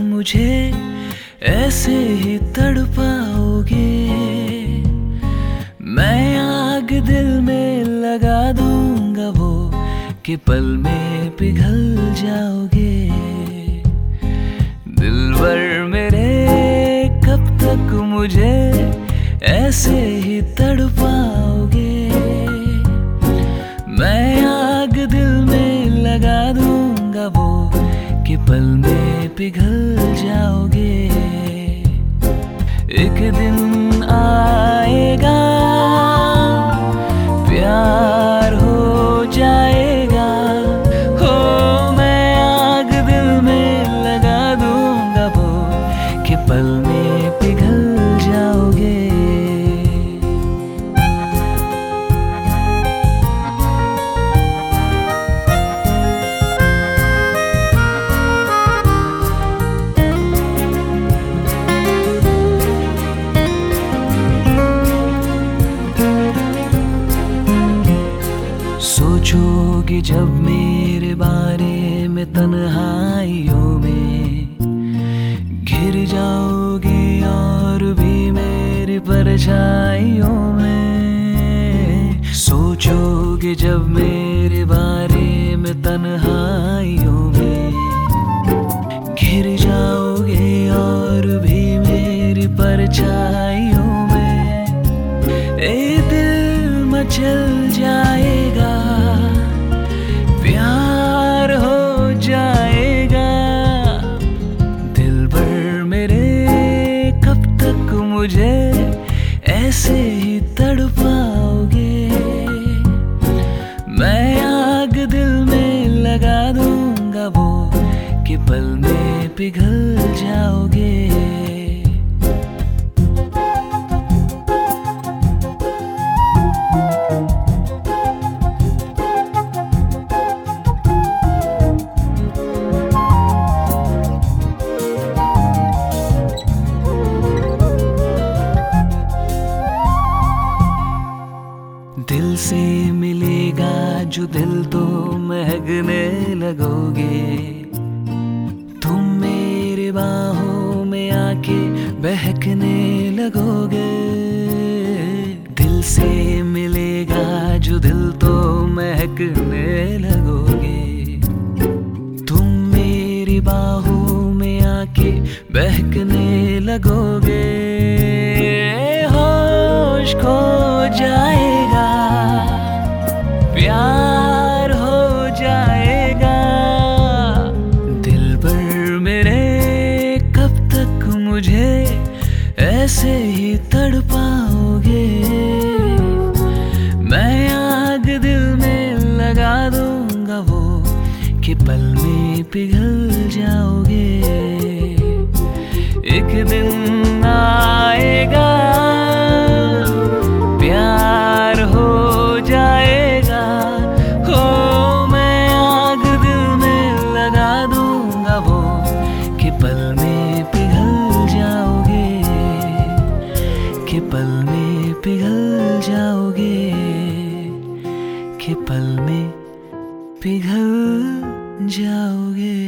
मुझे ऐसे ही तड़पाओगे? मैं आग दिल में लगा दूँगा वो कि पल में पिघल जाओगे। दिल दिलवर मेरे, कब तक मुझे ऐसे ही तड़पाओगे? पिघल जाओगे। जब मेरे बारे में तन्हाइयों में घिर जाओगे और भी मेरी परछाइयों में सोचोगे जब मेरे बारे में तन्हाइयों में घिर जाओगे और भी मेरी परछाइयों में, ए दिल मचल जाएगा। ऐसे ही तड़ पाओगे मैं आग दिल में लगा दूँगा वो कि पल में पिघल जाओगे। दिल से मिलेगा जो दिल तो महकने लगोगे। तुम मेरे बाहों में आके बहकने लगोगे। दिल से मिलेगा जो दिल तो महकने लगोगे। तुम मेरी बाहों में आके बहकने लगोगे। होश खो जाएगा मेरे, कब तक मुझे ऐसे ही तड़पाओगे? मैं आग दिल में लगा दूँगा वो कि पल में पिघल जाओगे। के पल में पिघल जाओगे।